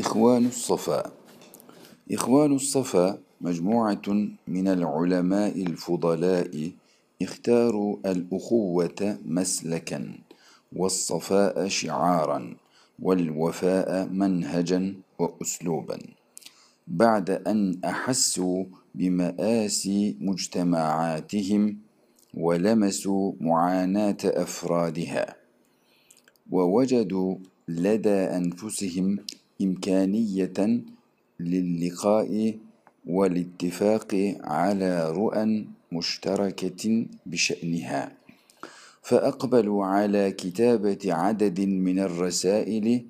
إخوان الصفا. إخوان الصفا مجموعة من العلماء الفضلاء اختاروا الأخوة مسلكا والصفاء شعارا والوفاء منهجا وأسلوبا. بعد أن أحسوا بمآسي مجتمعاتهم ولمسوا معاناة أفرادها ووجدوا لدى أنفسهم إمكانية للقاء والاتفاق على رؤى مشتركة بشأنها. فأقبلوا على كتابة عدد من الرسائل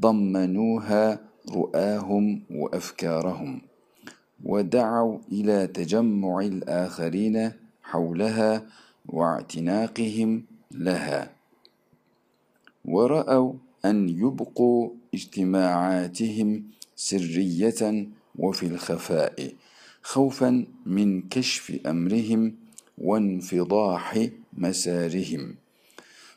ضمنوها رؤاهم وأفكارهم ودعوا إلى تجمع الآخرين حولها واعتناقهم لها ورأوا أن يبقوا اجتماعاتهم سرية وفي الخفاء خوفا من كشف أمرهم وانفضاح مسارهم.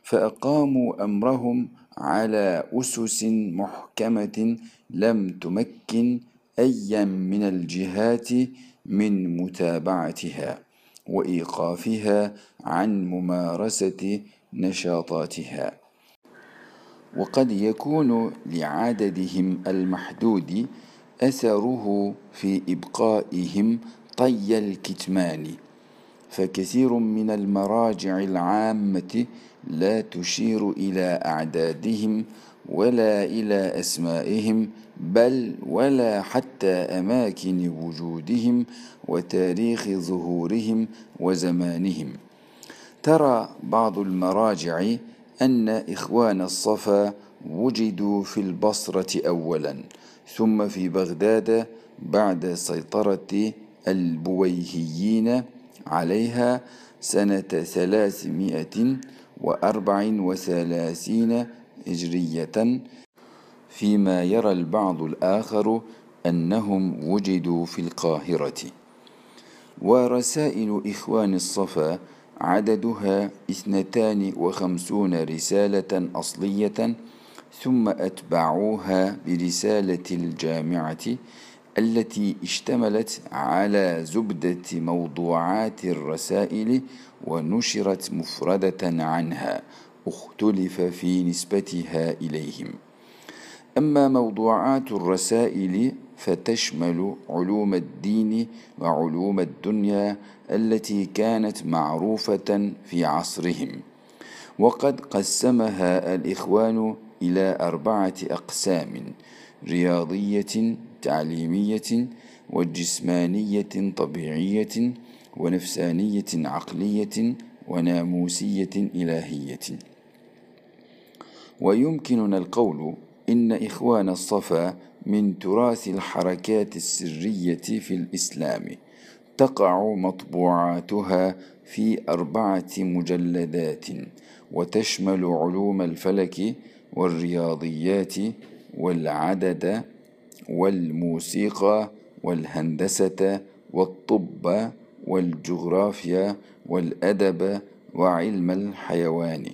فأقاموا أمرهم على أسس محكمة لم تمكن أيا من الجهات من متابعتها وإيقافها عن ممارسة نشاطاتها. وقد يكون لعددهم المحدود أثره في إبقائهم طي الكتمان فكثير من المراجع العامة لا تشير إلى أعدادهم ولا إلى أسمائهم بل ولا حتى أماكن وجودهم وتاريخ ظهورهم وزمانهم. ترى بعض المراجع أن إخوان الصفا وجدوا في البصرة أولا ثم في بغداد بعد سيطرة البويهيين عليها سنة ثلاثمائة وأربع وثلاثين هجرية. فيما يرى البعض الآخر أنهم وجدوا في القاهرة. ورسائل إخوان الصفا عددها اثنتان وخمسون رسالة أصلية ثم أتبعوها برسالة الجامعة التي اشتملت على زبدة موضوعات الرسائل ونشرت مفردة عنها اختلف في نسبتها إليهم. أما موضوعات الرسائل فتشمل علوم الدين وعلوم الدنيا التي كانت معروفة في عصرهم. وقد قسمها الإخوان إلى أربعة أقسام رياضية تعليمية وجسمانية طبيعية ونفسانية عقلية وناموسية إلهية. ويمكننا القول إن إخوان الصفا من تراث الحركات السرية في الإسلام. تقع مطبوعاتها في أربعة مجلدات وتشمل علوم الفلك والرياضيات والعدد والموسيقى والهندسة والطب والجغرافيا والأدب وعلم الحيوان.